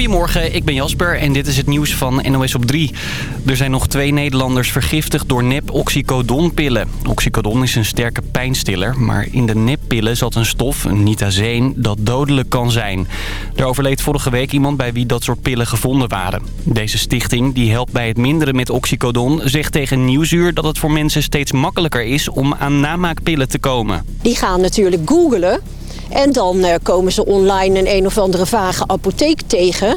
Goedemorgen, ik ben Jasper en dit is het nieuws van NOS op 3. Er zijn nog twee Nederlanders vergiftigd door nep-oxycodonpillen. Oxycodon is een sterke pijnstiller, maar in de neppillen zat een stof, een nitazeen, dat dodelijk kan zijn. Er overleed vorige week iemand bij wie dat soort pillen gevonden waren. Deze stichting, die helpt bij het minderen met oxycodon, zegt tegen Nieuwsuur dat het voor mensen steeds makkelijker is om aan namaakpillen te komen. Die gaan natuurlijk googlen en dan eh, komen ze online een een of andere vage apotheek tegen.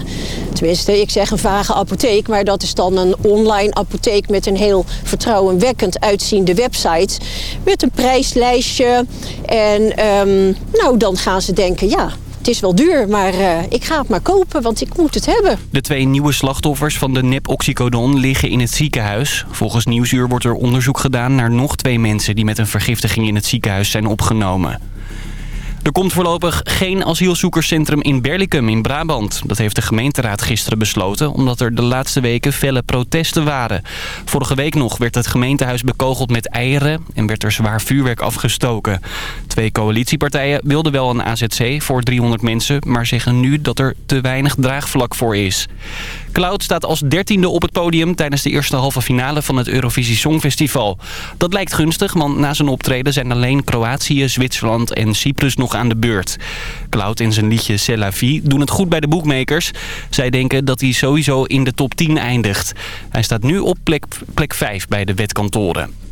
Tenminste, ik zeg een vage apotheek, maar dat is dan een online apotheek met een heel vertrouwenwekkend uitziende website. Met een prijslijstje. En ehm, nou, dan gaan ze denken, ja, het is wel duur, maar uh, ik ga het maar kopen, want ik moet het hebben. De twee nieuwe slachtoffers van de nep-oxycodon liggen in het ziekenhuis. Volgens Nieuwsuur wordt er onderzoek gedaan naar nog twee mensen... die met een vergiftiging in het ziekenhuis zijn opgenomen. Er komt voorlopig geen asielzoekerscentrum in Berlicum in Brabant. Dat heeft de gemeenteraad gisteren besloten... omdat er de laatste weken felle protesten waren. Vorige week nog werd het gemeentehuis bekogeld met eieren... en werd er zwaar vuurwerk afgestoken. Twee coalitiepartijen wilden wel een AZC voor 300 mensen... maar zeggen nu dat er te weinig draagvlak voor is. Cloud staat als dertiende op het podium tijdens de eerste halve finale van het Eurovisie Songfestival. Dat lijkt gunstig, want na zijn optreden zijn alleen Kroatië, Zwitserland en Cyprus nog aan de beurt. Cloud en zijn liedje C'est la vie doen het goed bij de boekmakers. Zij denken dat hij sowieso in de top 10 eindigt. Hij staat nu op plek, plek 5 bij de wetkantoren.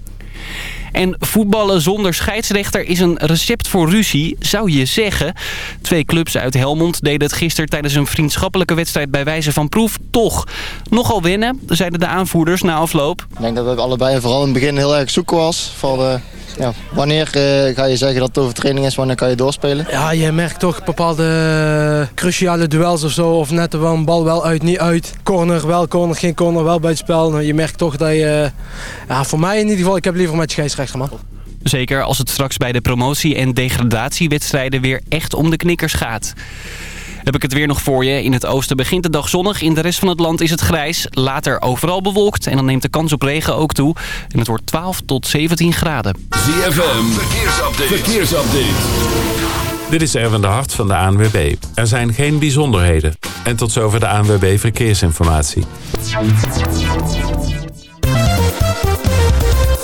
En voetballen zonder scheidsrechter is een recept voor ruzie, zou je zeggen. Twee clubs uit Helmond deden het gisteren tijdens een vriendschappelijke wedstrijd bij wijze van proef toch. Nogal winnen, zeiden de aanvoerders na afloop. Ik denk dat het allebei vooral in het begin heel erg zoeken was. Voor de, ja, wanneer uh, ga je zeggen dat het overtraining is, wanneer kan je doorspelen? Ja, je merkt toch bepaalde cruciale duels of zo. Of net wel een bal wel uit, niet uit. Corner, wel corner, geen corner, wel bij het spel. Nou, je merkt toch dat je... ja, voor mij in ieder geval, ik heb liever met scheidsrechter, man. Zeker als het straks bij de promotie- en degradatiewedstrijden weer echt om de knikkers gaat. Heb ik het weer nog voor je. In het oosten begint de dag zonnig. In de rest van het land is het grijs. Later overal bewolkt. En dan neemt de kans op regen ook toe. En het wordt 12 tot 17 graden. ZFM. Verkeersupdate. Verkeersupdate. Dit is Erwin de Hart van de ANWB. Er zijn geen bijzonderheden. En tot zover de ANWB Verkeersinformatie.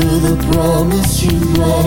The promise you made.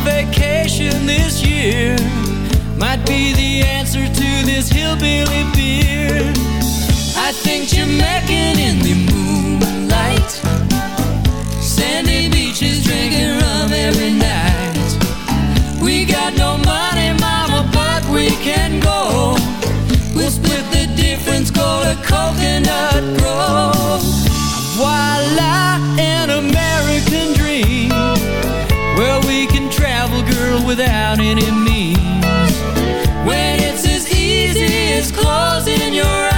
Vacation this year might be the answer to this hillbilly beer. I think Jamaican in the moonlight. Sandy beaches drinking rum every night. We got no money, mama, but we can go. We'll split the difference, go to Coconut Grove. Voila, without any means. When it's as easy as closing your eyes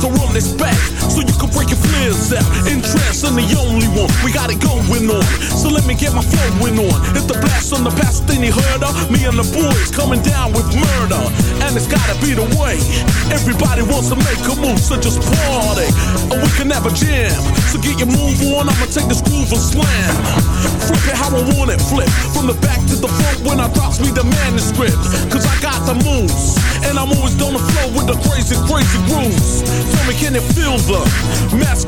To run this back so you can break your out. Interest in the only one. We got it going on. So let me get my flowing on. Hit the blast on the past thing you heard of. Me and the boys coming down with murder. And it's gotta be the way. Everybody wants to make a move, so just party. Or we can have a jam. So get your move on, I'ma take this groove and slam. Flip it how I want it, flip. From the back to the front when I drops me the manuscript. Cause I got the moves. And I'm always on the flow with the crazy, crazy grooves. Tell me, can it feel the math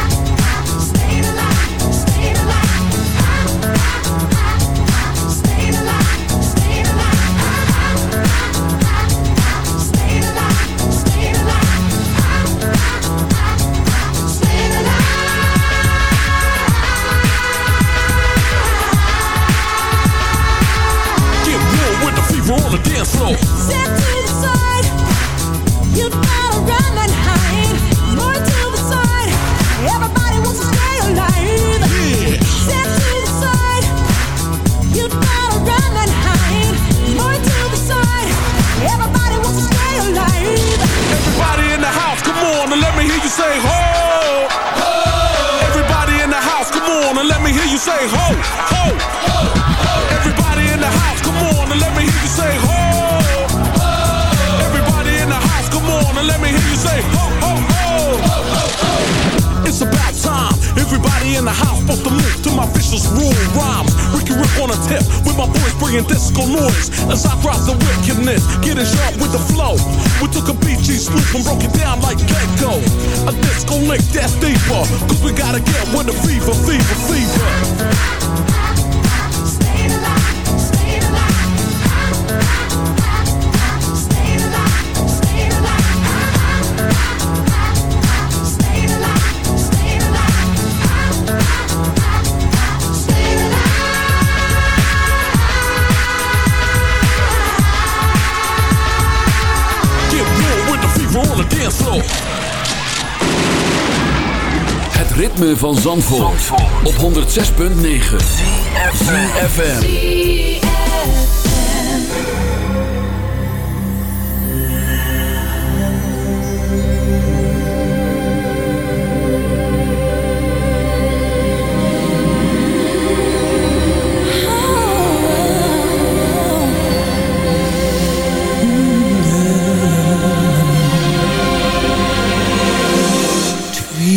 Cause we gotta get with the fever, fever, fever. Stay alive, stay alive. Stay alive, stay alive. Stay alive. Get real with the fever on the dance floor. Het ritme van Zandvoort, op 106.9 ZFM.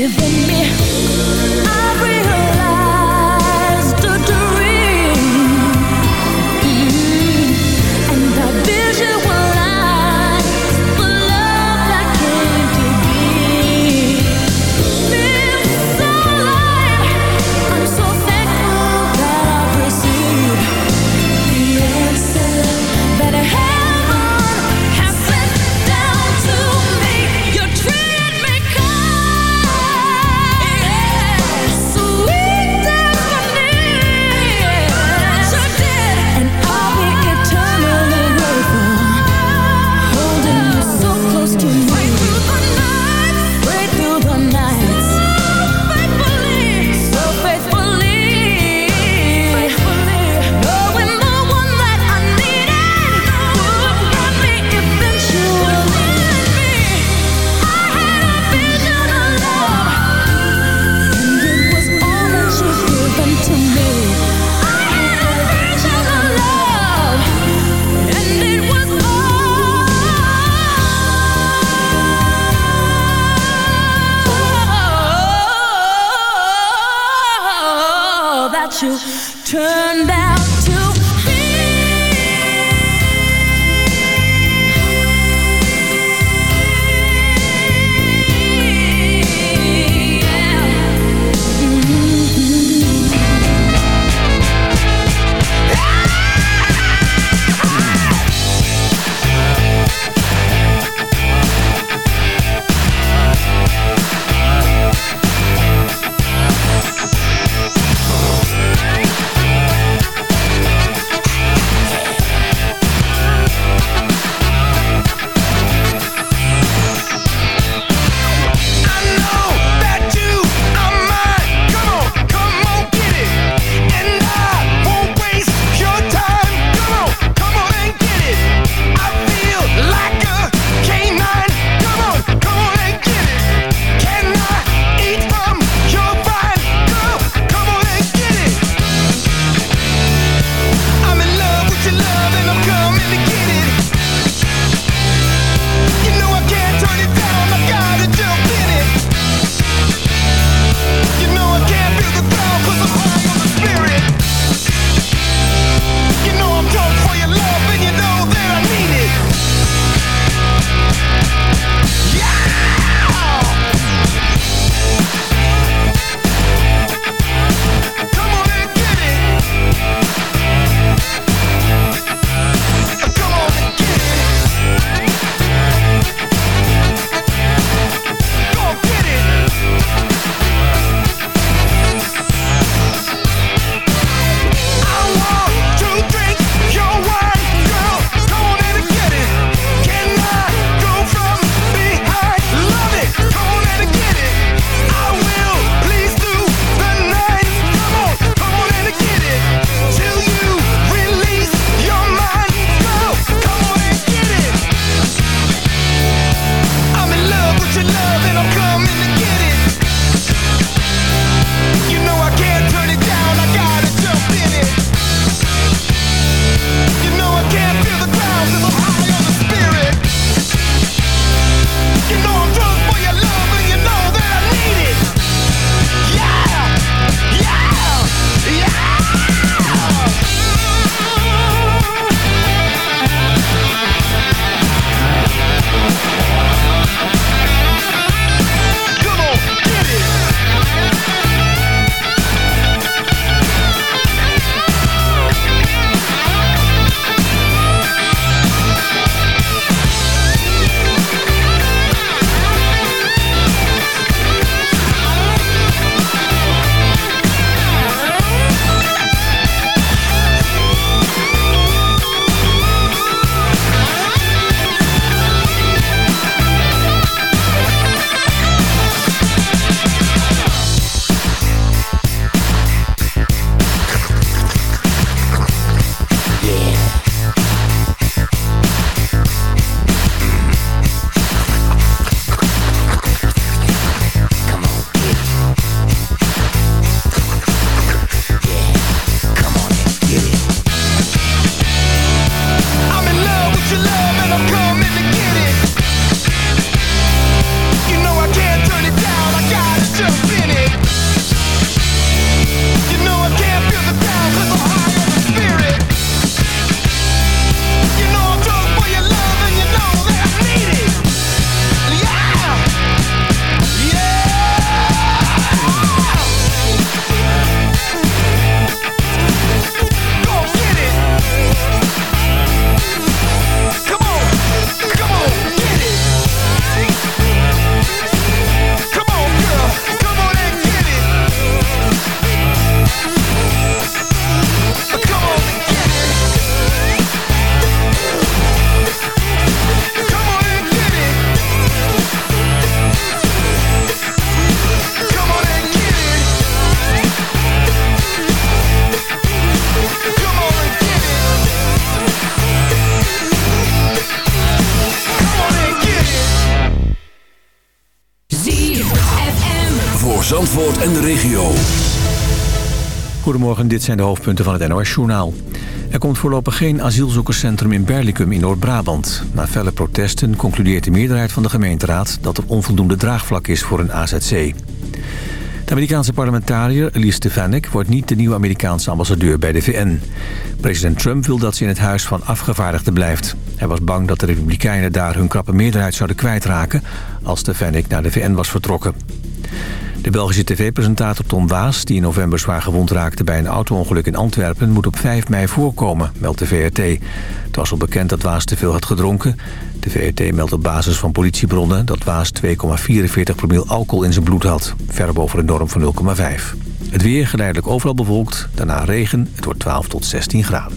You've me. Dit zijn de hoofdpunten van het NOS-journaal. Er komt voorlopig geen asielzoekerscentrum in Berlicum in Noord-Brabant. Na felle protesten concludeert de meerderheid van de gemeenteraad... dat er onvoldoende draagvlak is voor een AZC. De Amerikaanse parlementariër Elise Stefanik wordt niet de nieuwe Amerikaanse ambassadeur bij de VN. President Trump wil dat ze in het huis van afgevaardigden blijft. Hij was bang dat de Republikeinen daar hun krappe meerderheid zouden kwijtraken... als Stefanik naar de VN was vertrokken. De Belgische tv-presentator Tom Waas, die in november zwaar gewond raakte bij een auto-ongeluk in Antwerpen, moet op 5 mei voorkomen, meldt de VRT. Het was al bekend dat Waas te veel had gedronken. De VRT meldt op basis van politiebronnen dat Waas 2,44 promil alcohol in zijn bloed had, ver boven de norm van 0,5. Het weer geleidelijk overal bewolkt, daarna regen, het wordt 12 tot 16 graden.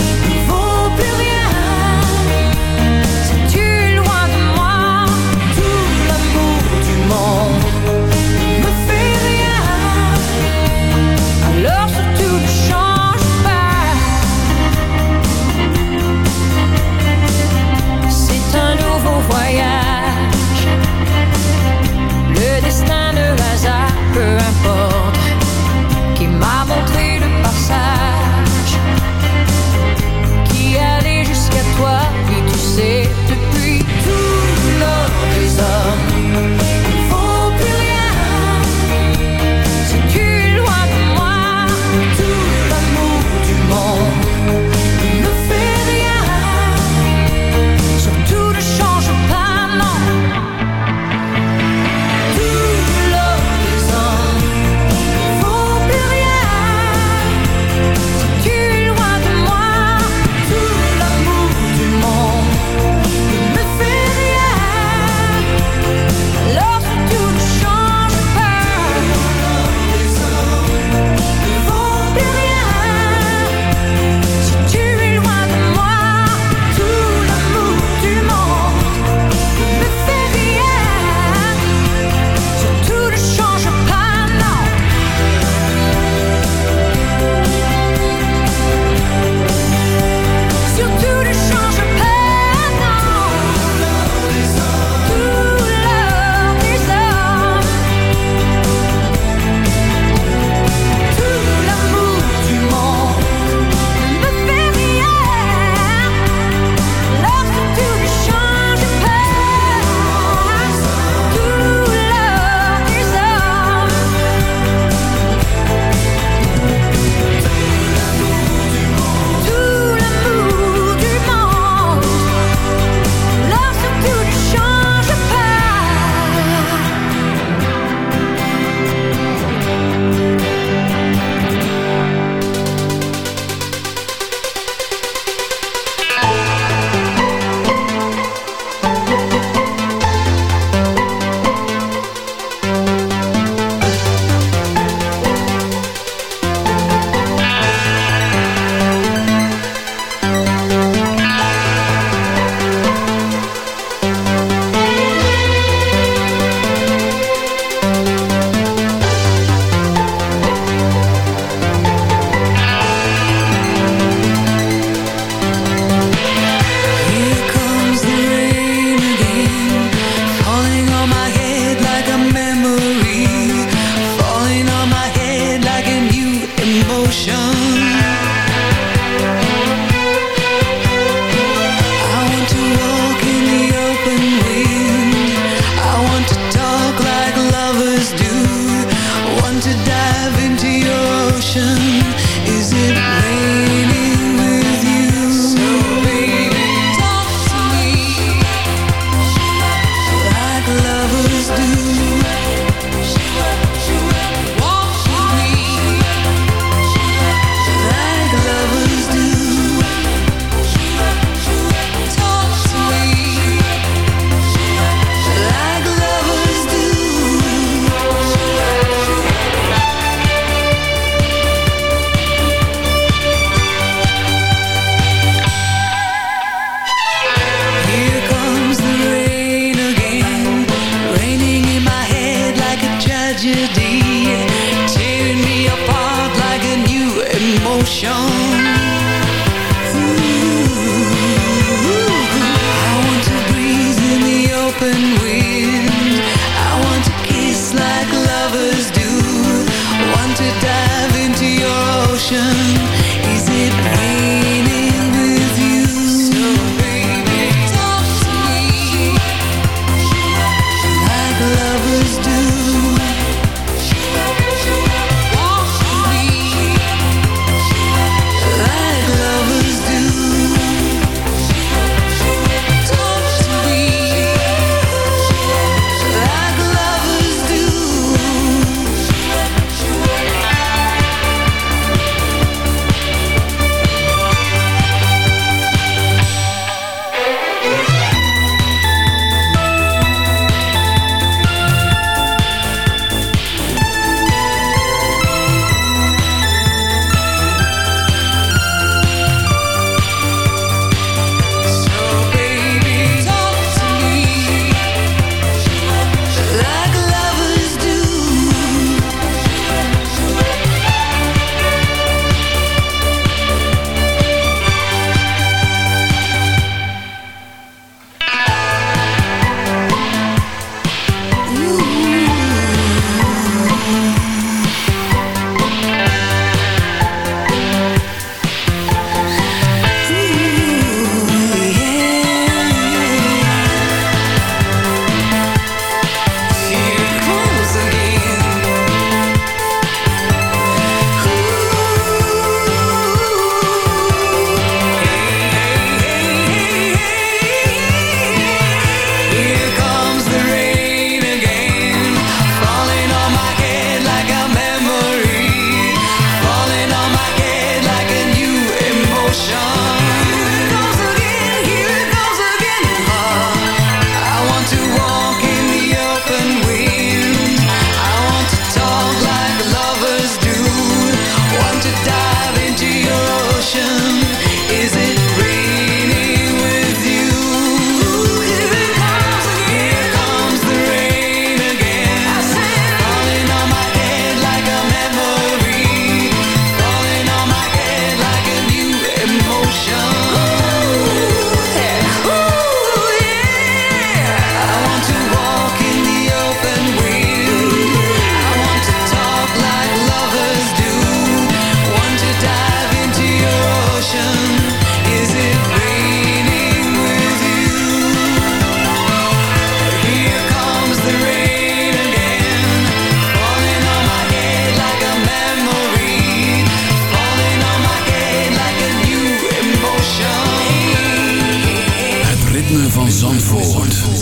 Zandvoort.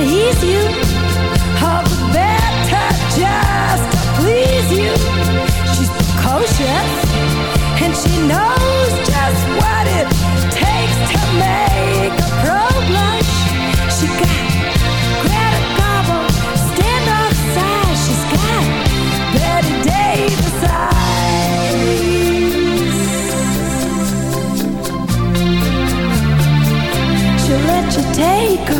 and you the better just to please you. She's precocious and she knows just what it takes to make a pro blush. She got Greta stand up. She's got Bette Davis eyes. She'll let you take her